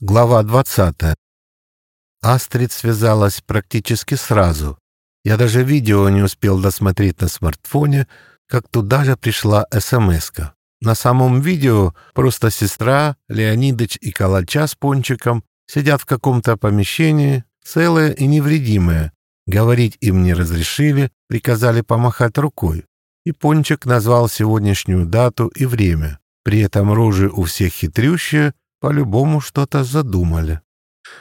Глава 20. Астрид связалась практически сразу. Я даже видео не успел досмотреть на смартфоне, как туда же пришла смс -ка. На самом видео просто сестра, Леонидыч и Калача с Пончиком сидят в каком-то помещении, целые и невредимые. Говорить им не разрешили, приказали помахать рукой. И Пончик назвал сегодняшнюю дату и время. При этом рожи у всех хитрющие, по-любому что-то задумали.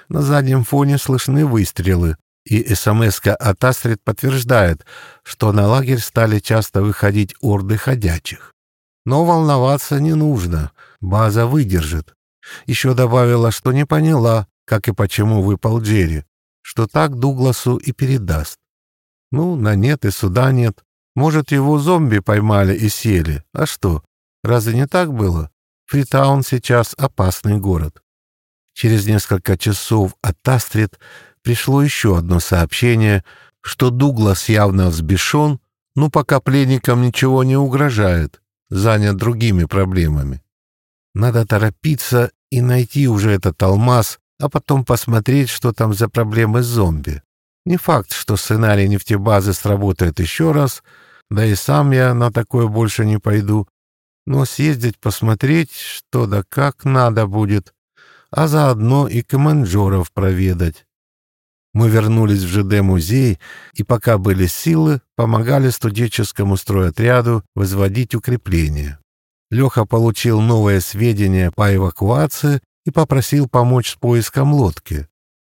На заднем фоне слышны выстрелы, и смс от Астрид подтверждает, что на лагерь стали часто выходить орды ходячих. Но волноваться не нужно, база выдержит. Еще добавила, что не поняла, как и почему выпал Джерри, что так Дугласу и передаст. Ну, на нет и суда нет. Может, его зомби поймали и съели. А что, разве не так было? Фритаун сейчас опасный город. Через несколько часов от Астрид пришло еще одно сообщение, что Дуглас явно взбешен, но пока пленникам ничего не угрожает, занят другими проблемами. Надо торопиться и найти уже этот алмаз, а потом посмотреть, что там за проблемы с зомби. Не факт, что сценарий нефтебазы сработает еще раз, да и сам я на такое больше не пойду, но съездить посмотреть, что да как надо будет, а заодно и команджоров проведать. Мы вернулись в ЖД-музей, и пока были силы, помогали студенческому стройотряду возводить укрепления. Леха получил новые сведения по эвакуации и попросил помочь с поиском лодки.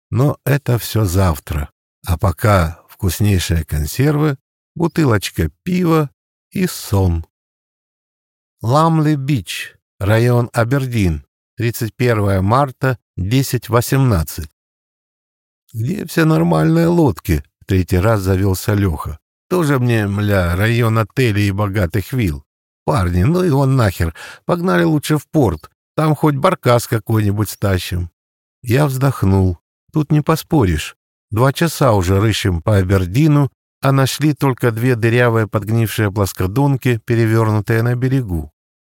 Но это все завтра. А пока вкуснейшие консервы, бутылочка пива и сон. Ламли-Бич, район Абердин, 31 марта, 10.18. «Где все нормальные лодки?» — третий раз завелся Леха. «Тоже мне, мля, район отелей и богатых вилл. Парни, ну и он нахер, погнали лучше в порт, там хоть баркас какой-нибудь стащим». Я вздохнул. Тут не поспоришь. Два часа уже рыщем по Абердину, а нашли только две дырявые подгнившие плоскодонки, перевернутые на берегу.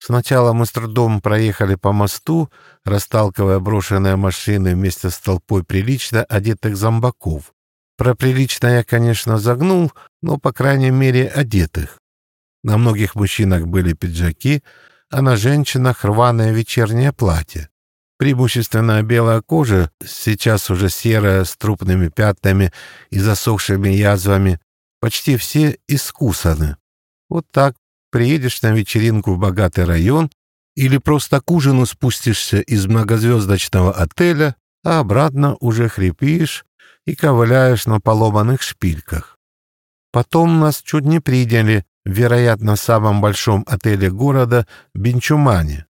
Сначала мы с трудом проехали по мосту, расталкивая брошенные машины вместе с толпой прилично одетых зомбаков. Про прилично я, конечно, загнул, но, по крайней мере, одетых. На многих мужчинах были пиджаки, а на женщинах рваное вечернее платье. Преимущественно белая кожа, сейчас уже серая, с трупными пятнами и засохшими язвами, почти все искусаны. Вот так приедешь на вечеринку в богатый район или просто к ужину спустишься из многозвездочного отеля, а обратно уже хрипишь и ковыляешь на поломанных шпильках. Потом нас чуть не приняли, вероятно, в самом большом отеле города Бенчумане.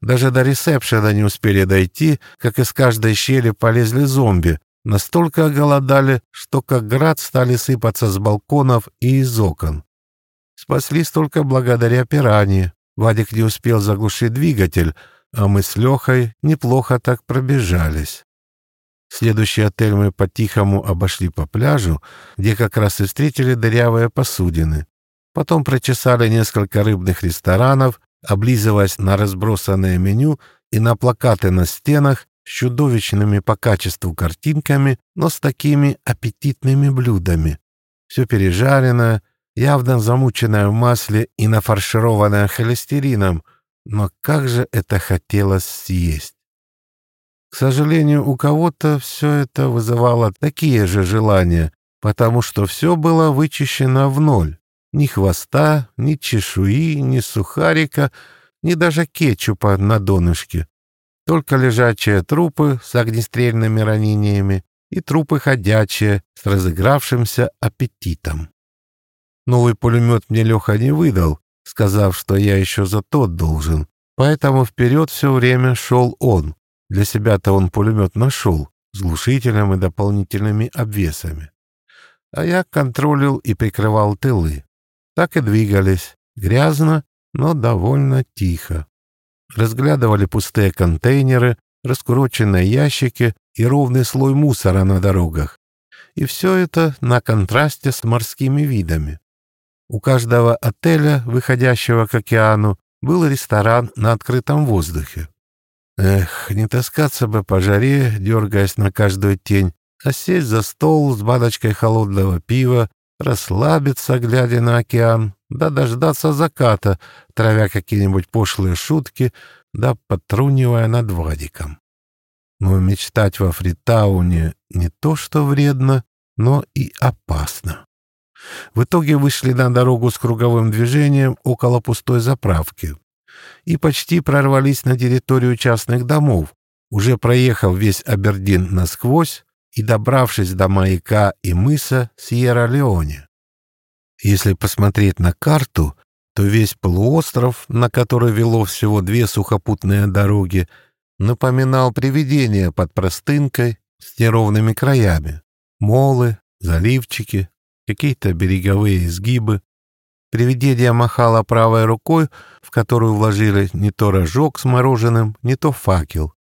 Даже до ресепшена не успели дойти, как из каждой щели полезли зомби, настолько оголодали, что как град стали сыпаться с балконов и из окон. Спаслись только благодаря пиранье. Вадик не успел заглушить двигатель, а мы с Лехой неплохо так пробежались. Следующий отель мы по-тихому обошли по пляжу, где как раз и встретили дырявые посудины. Потом прочесали несколько рыбных ресторанов, облизываясь на разбросанное меню и на плакаты на стенах с чудовищными по качеству картинками, но с такими аппетитными блюдами. Все пережаренное, явно замученная в масле и нафаршированная холестерином, но как же это хотелось съесть. К сожалению, у кого-то все это вызывало такие же желания, потому что все было вычищено в ноль. Ни хвоста, ни чешуи, ни сухарика, ни даже кетчупа на донышке. Только лежачие трупы с огнестрельными ранениями и трупы ходячие с разыгравшимся аппетитом. Новый пулемет мне Леха не выдал, сказав, что я еще за тот должен. Поэтому вперед все время шел он. Для себя-то он пулемет нашел, с глушителем и дополнительными обвесами. А я контролил и прикрывал тылы. Так и двигались. Грязно, но довольно тихо. Разглядывали пустые контейнеры, раскуроченные ящики и ровный слой мусора на дорогах. И все это на контрасте с морскими видами. У каждого отеля, выходящего к океану, был ресторан на открытом воздухе. Эх, не таскаться бы по жаре, дергаясь на каждую тень, а сесть за стол с баночкой холодного пива, расслабиться, глядя на океан, да дождаться заката, травя какие-нибудь пошлые шутки, да потрунивая над Вадиком. Но мечтать во Фритауне не то что вредно, но и опасно. В итоге вышли на дорогу с круговым движением около пустой заправки и почти прорвались на территорию частных домов, уже проехав весь Абердин насквозь и добравшись до маяка и мыса Сьерра-Леоне. Если посмотреть на карту, то весь полуостров, на который вело всего две сухопутные дороги, напоминал привидение под простынкой с неровными краями. Молы, заливчики, какие-то береговые изгибы. Привидение махало правой рукой, в которую вложили не то рожок с мороженым, не то факел.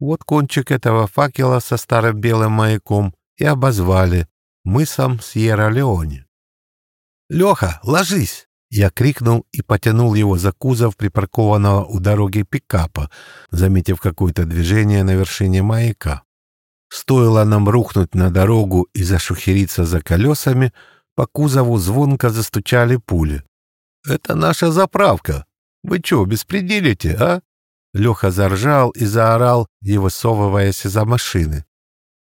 Вот кончик этого факела со старым белым маяком и обозвали мысом Сьерра-Леоне. «Леха, ложись!» Я крикнул и потянул его за кузов припаркованного у дороги пикапа, заметив какое-то движение на вершине маяка. Стоило нам рухнуть на дорогу и зашухериться за колесами, по кузову звонко застучали пули. «Это наша заправка. Вы что, беспределите, а?» Леха заржал и заорал, не высовываясь из-за машины.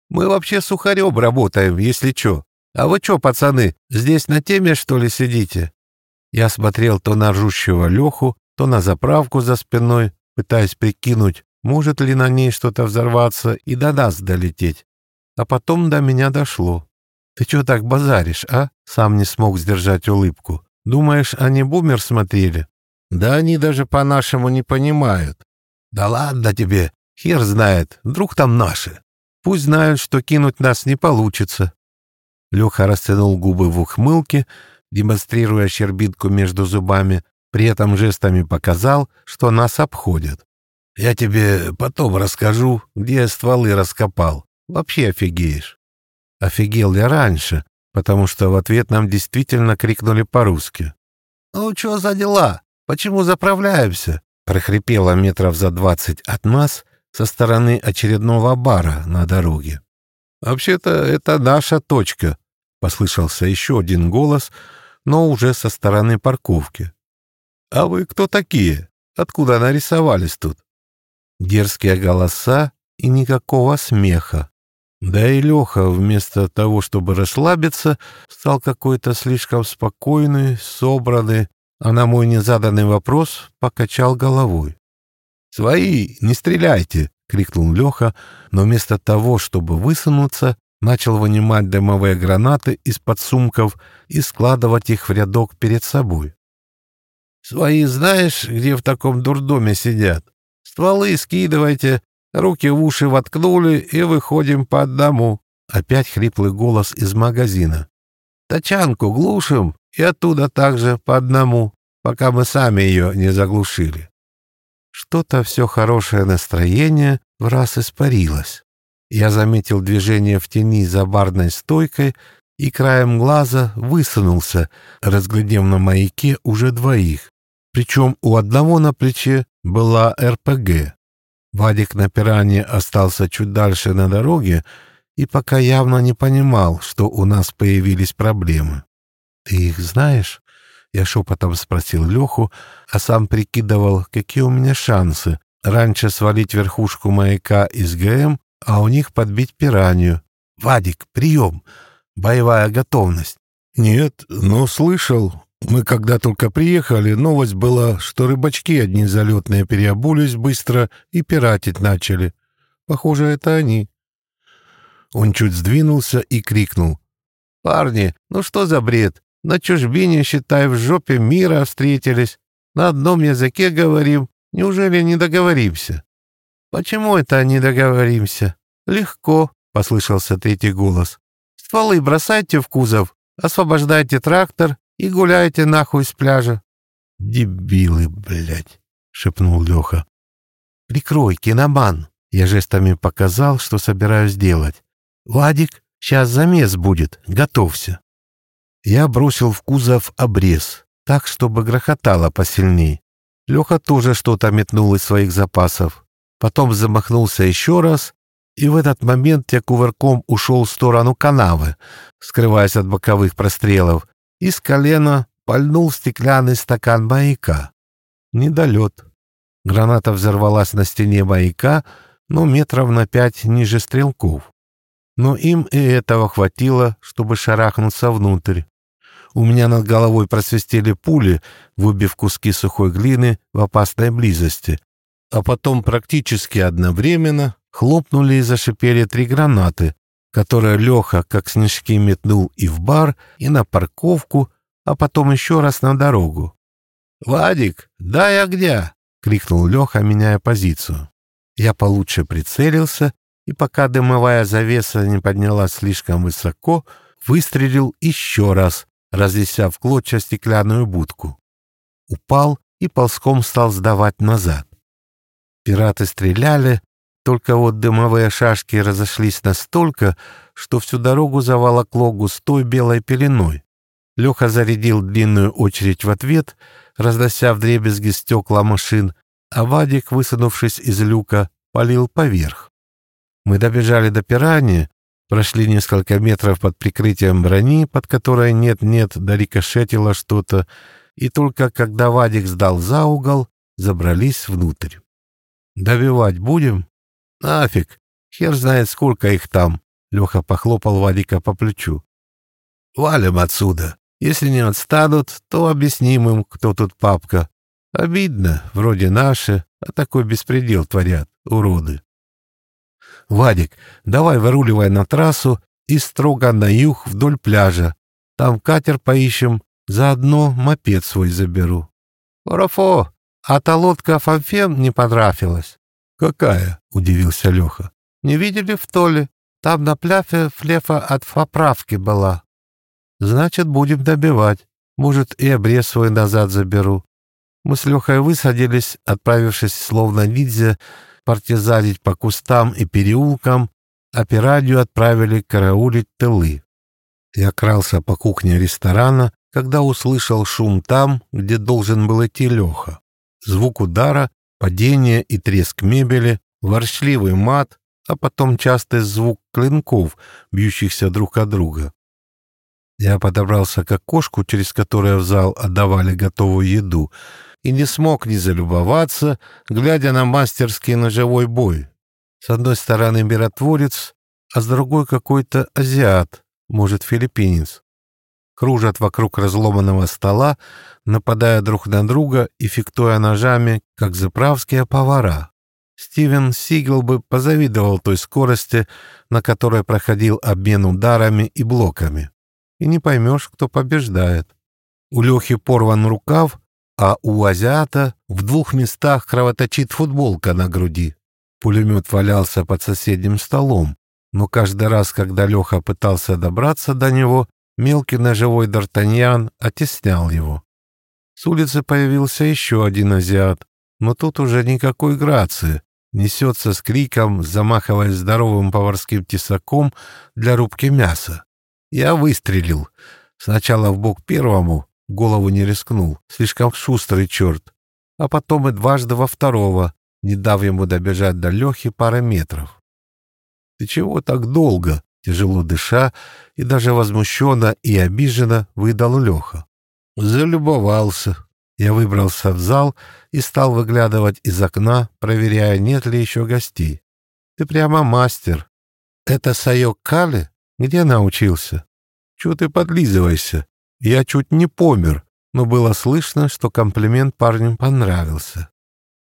«Мы вообще сухарем работаем, если чё. А вы чё, пацаны, здесь на теме, что ли, сидите?» Я смотрел то на ржущего Леху, то на заправку за спиной, пытаясь прикинуть, может ли на ней что-то взорваться и до нас долететь. А потом до меня дошло. «Ты чё так базаришь, а?» Сам не смог сдержать улыбку. «Думаешь, они бумер смотрели?» «Да они даже по-нашему не понимают. «Да ладно тебе, хер знает, вдруг там наши. Пусть знают, что кинуть нас не получится». Леха растянул губы в ухмылке, демонстрируя щербинку между зубами, при этом жестами показал, что нас обходят. «Я тебе потом расскажу, где я стволы раскопал. Вообще офигеешь». Офигел я раньше, потому что в ответ нам действительно крикнули по-русски. «Ну, что за дела? Почему заправляемся? прохрипело метров за двадцать от нас со стороны очередного бара на дороге. «Вообще-то это наша точка», — послышался еще один голос, но уже со стороны парковки. «А вы кто такие? Откуда нарисовались тут?» Дерзкие голоса и никакого смеха. Да и Леха, вместо того, чтобы расслабиться, стал какой-то слишком спокойный, собранный, а на мой незаданный вопрос покачал головой. «Свои, не стреляйте!» — крикнул Леха, но вместо того, чтобы высунуться, начал вынимать дымовые гранаты из-под сумков и складывать их в рядок перед собой. «Свои знаешь, где в таком дурдоме сидят? Стволы скидывайте, руки в уши воткнули и выходим по одному». Опять хриплый голос из магазина. «Тачанку глушим и оттуда также по одному, пока мы сами ее не заглушили. Что-то все хорошее настроение в раз испарилось. Я заметил движение в тени за барной стойкой и краем глаза высунулся, разглядев на маяке уже двоих. Причем у одного на плече была РПГ. Вадик на пиране остался чуть дальше на дороге и пока явно не понимал, что у нас появились проблемы. «Ты их знаешь?» Я шепотом спросил Леху, а сам прикидывал, какие у меня шансы. Раньше свалить верхушку маяка из ГМ, а у них подбить пиранью. «Вадик, прием! Боевая готовность!» «Нет, но слышал. Мы когда только приехали, новость была, что рыбачки одни залетные переобулись быстро и пиратить начали. Похоже, это они». Он чуть сдвинулся и крикнул. «Парни, ну что за бред? На чужбине, считай, в жопе мира встретились. На одном языке говорим. Неужели не договоримся? Почему это не договоримся? Легко, послышался третий голос. Стволы бросайте в кузов, освобождайте трактор и гуляйте нахуй с пляжа. Дебилы, блядь, шепнул Леха. Прикрой, киноман. Я жестами показал, что собираюсь делать. Вадик, сейчас замес будет, готовься. Я бросил в кузов обрез, так, чтобы грохотало посильней. Леха тоже что-то метнул из своих запасов. потом замахнулся еще раз, и в этот момент я кувырком ушел в сторону канавы, скрываясь от боковых прострелов, и с колена пальнул стеклянный стакан маяка. Недолет. Граната взорвалась на стене маяка, но метров на пять ниже стрелков. Но им и этого хватило, чтобы шарахнуться внутрь. У меня над головой просвистели пули, выбив куски сухой глины в опасной близости. А потом практически одновременно хлопнули и зашипели три гранаты, которые Леха, как снежки, метнул и в бар, и на парковку, а потом еще раз на дорогу. «Вадик, дай огня!» — крикнул Леха, меняя позицию. Я получше прицелился, и пока дымовая завеса не поднялась слишком высоко, выстрелил еще раз, разнеся в клочья стеклянную будку. Упал и ползком стал сдавать назад. Пираты стреляли, только вот дымовые шашки разошлись настолько, что всю дорогу заволокло густой белой пеленой. Леха зарядил длинную очередь в ответ, разнося вдребезги стекла машин, а Вадик, высунувшись из люка, полил поверх. Мы добежали до пирани, прошли несколько метров под прикрытием брони, под которой нет-нет, да рикошетило что-то, и только когда Вадик сдал за угол, забрались внутрь. «Добивать будем?» «Нафиг! Хер знает, сколько их там!» Леха похлопал Вадика по плечу. «Валим отсюда. Если не отстанут, то объясним им, кто тут папка. Обидно, вроде наши, а такой беспредел творят, уроды». «Вадик, давай выруливай на трассу и строго на юг вдоль пляжа. Там катер поищем, заодно мопед свой заберу». «Рафо, а та лодка Фамфен не понравилась». «Какая?» — удивился Леха. «Не видели в Толе? Там на пляфе флефа от поправки была». «Значит, будем добивать. Может, и обрез свой назад заберу». Мы с Лехой высадились, отправившись словно ниндзя партизанить по кустам и переулкам, а пирадию отправили караулить тылы. Я крался по кухне ресторана, когда услышал шум там, где должен был идти Леха. Звук удара, падение и треск мебели, ворчливый мат, а потом частый звук клинков, бьющихся друг от друга. Я подобрался к окошку, через которое в зал отдавали готовую еду, и не смог не залюбоваться, глядя на мастерский ножевой бой. С одной стороны миротворец, а с другой какой-то азиат, может, филиппинец. Кружат вокруг разломанного стола, нападая друг на друга и фиктуя ножами, как заправские повара. Стивен Сигел бы позавидовал той скорости, на которой проходил обмен ударами и блоками. И не поймешь, кто побеждает. У Лехи порван рукав, а у азиата в двух местах кровоточит футболка на груди. Пулемет валялся под соседним столом, но каждый раз, когда Леха пытался добраться до него, мелкий ножевой Д'Артаньян оттеснял его. С улицы появился еще один азиат, но тут уже никакой грации, несется с криком, замахиваясь здоровым поварским тесаком для рубки мяса. Я выстрелил. Сначала в бок первому, голову не рискнул, слишком шустрый черт, а потом и дважды во второго, не дав ему добежать до Лехи пары метров. «Ты чего так долго?» Тяжело дыша и даже возмущенно и обиженно выдал Леха. Залюбовался. Я выбрался в зал и стал выглядывать из окна, проверяя, нет ли еще гостей. Ты прямо мастер. Это Сайок Кали? Где научился? Чего ты подлизываешься? Я чуть не помер, но было слышно, что комплимент парню понравился.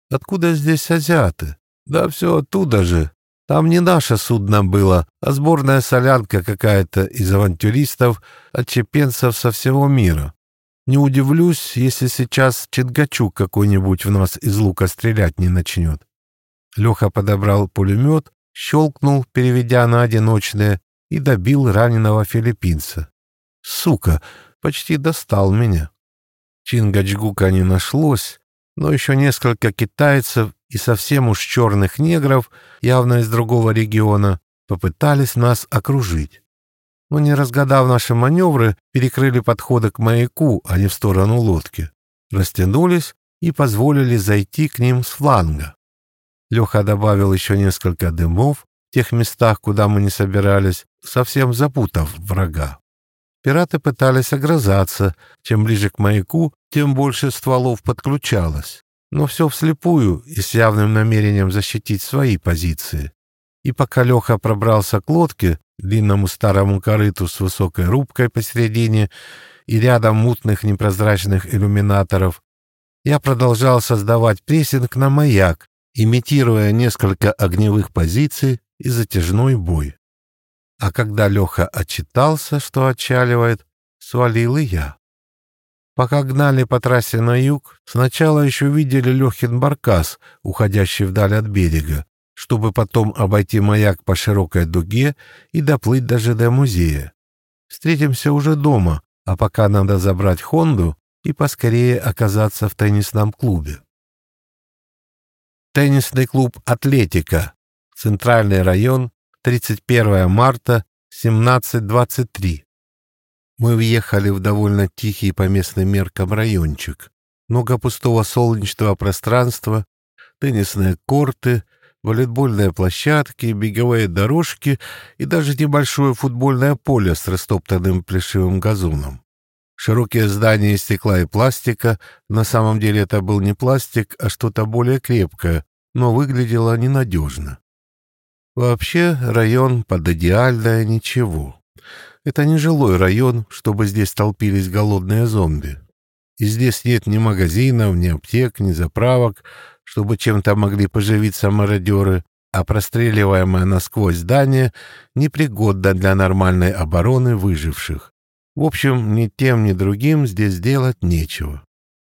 Откуда здесь азиаты? Да все оттуда же. Там не наше судно было, а сборная солянка какая-то из авантюристов, отчепенцев со всего мира. Не удивлюсь, если сейчас Чингачук какой-нибудь в нас из лука стрелять не начнет. Леха подобрал пулемет, щелкнул, переведя на одиночное, и добил раненого филиппинца. Сука, почти достал меня. Чингачгука не нашлось, но еще несколько китайцев и совсем уж черных негров, явно из другого региона, попытались нас окружить. Но не разгадав наши маневры, перекрыли подходы к маяку, а не в сторону лодки. Растянулись и позволили зайти к ним с фланга. Леха добавил еще несколько дымов в тех местах, куда мы не собирались, совсем запутав врага. Пираты пытались огрызаться. Чем ближе к маяку, тем больше стволов подключалось. Но все вслепую и с явным намерением защитить свои позиции. И пока Леха пробрался к лодке, длинному старому корыту с высокой рубкой посередине и рядом мутных непрозрачных иллюминаторов, я продолжал создавать прессинг на маяк, имитируя несколько огневых позиций и затяжной бой. А когда Леха отчитался, что отчаливает, свалил и я. Пока гнали по трассе на юг, сначала еще видели Лехин баркас, уходящий вдаль от берега, чтобы потом обойти маяк по широкой дуге и доплыть даже до музея. Встретимся уже дома, а пока надо забрать Хонду и поскорее оказаться в теннисном клубе. Теннисный клуб «Атлетика», Центральный район, 31 марта, 17.23. Мы въехали в довольно тихий по местным меркам райончик. Много пустого солнечного пространства, теннисные корты, волейбольные площадки, беговые дорожки и даже небольшое футбольное поле с растоптанным плешивым газоном. Широкие здания из стекла и пластика, на самом деле это был не пластик, а что-то более крепкое, но выглядело ненадежно. Вообще район под идеальное ничего. Это не жилой район, чтобы здесь толпились голодные зомби. И здесь нет ни магазинов, ни аптек, ни заправок, чтобы чем-то могли поживиться мародеры, а простреливаемое насквозь здание непригодно для нормальной обороны выживших. В общем, ни тем, ни другим здесь делать нечего.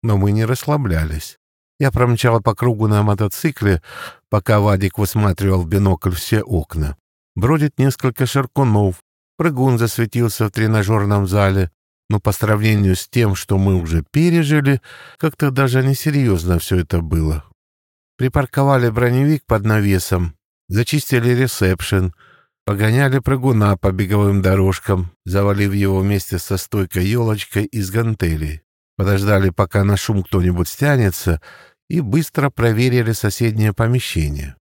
Но мы не расслаблялись. Я промчал по кругу на мотоцикле, пока Вадик высматривал в бинокль все окна. Бродит несколько шаркунов. Прыгун засветился в тренажерном зале, но по сравнению с тем, что мы уже пережили, как-то даже несерьезно все это было. Припарковали броневик под навесом, зачистили ресепшн, погоняли прыгуна по беговым дорожкам, завалив его вместе со стойкой елочкой из гантелей. Подождали, пока на шум кто-нибудь стянется, и быстро проверили соседнее помещение.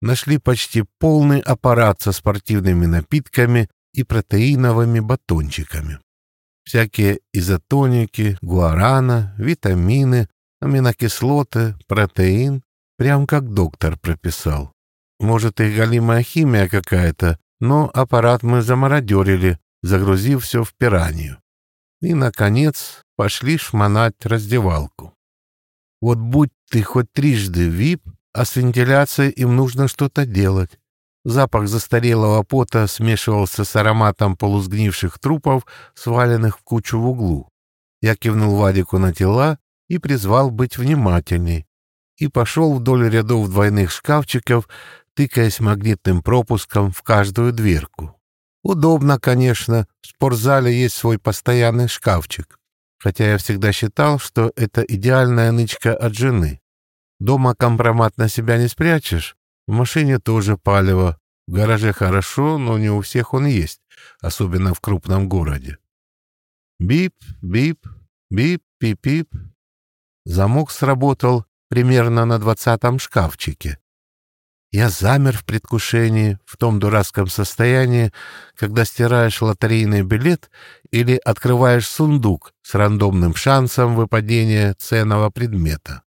Нашли почти полный аппарат со спортивными напитками и протеиновыми батончиками. Всякие изотоники, гуарана, витамины, аминокислоты, протеин, прям как доктор прописал. Может, и галимая химия какая-то, но аппарат мы замародерили, загрузив все в пиранью. И, наконец, пошли шмонать раздевалку. Вот будь ты хоть трижды вип, а с вентиляцией им нужно что-то делать. Запах застарелого пота смешивался с ароматом полусгнивших трупов, сваленных в кучу в углу. Я кивнул Вадику на тела и призвал быть внимательней. И пошел вдоль рядов двойных шкафчиков, тыкаясь магнитным пропуском в каждую дверку. Удобно, конечно, в спортзале есть свой постоянный шкафчик хотя я всегда считал, что это идеальная нычка от жены. Дома компромат на себя не спрячешь, в машине тоже палево, в гараже хорошо, но не у всех он есть, особенно в крупном городе. Бип, бип, бип, пип-пип. Замок сработал примерно на двадцатом шкафчике. Я замер в предвкушении, в том дурацком состоянии, когда стираешь лотерейный билет или открываешь сундук с рандомным шансом выпадения ценного предмета.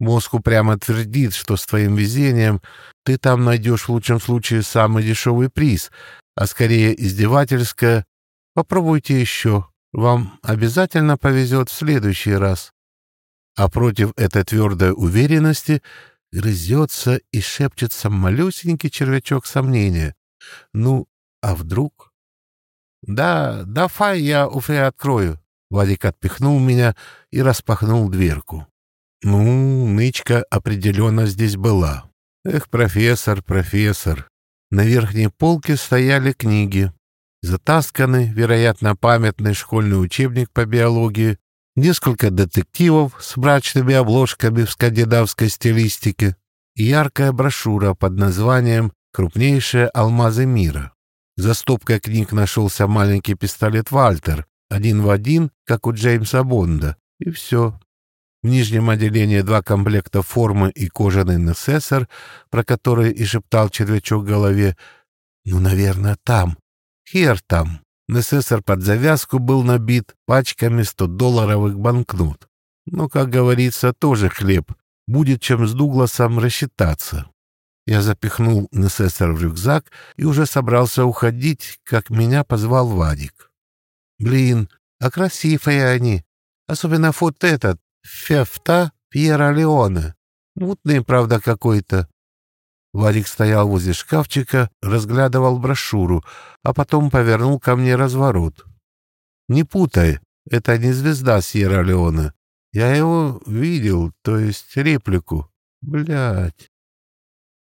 Мозг упрямо твердит, что с твоим везением ты там найдешь в лучшем случае самый дешевый приз, а скорее издевательское «попробуйте еще, вам обязательно повезет в следующий раз». А против этой твердой уверенности – грызется и шепчется малюсенький червячок сомнения. Ну, а вдруг? Да, давай я Уфе открою. Вадик отпихнул меня и распахнул дверку. Ну, нычка определенно здесь была. Эх, профессор, профессор. На верхней полке стояли книги. Затасканный, вероятно, памятный школьный учебник по биологии, несколько детективов с мрачными обложками в скандинавской стилистике и яркая брошюра под названием «Крупнейшие алмазы мира». За стопкой книг нашелся маленький пистолет «Вальтер», один в один, как у Джеймса Бонда, и все. В нижнем отделении два комплекта формы и кожаный несессор, про который и шептал червячок в голове. Ну, наверное, там. Хер там. Несессор под завязку был набит пачками 100-долларовых банкнот. Но, как говорится, тоже хлеб. Будет чем с Дугласом рассчитаться. Я запихнул Несессор в рюкзак и уже собрался уходить, как меня позвал Вадик. «Блин, а красивые они. Особенно вот этот, Фефта Пьера Леона. Мутный, правда, какой-то». Вадик стоял возле шкафчика, разглядывал брошюру, а потом повернул ко мне разворот. «Не путай, это не звезда Сьерра Леона. Я его видел, то есть реплику. Блядь.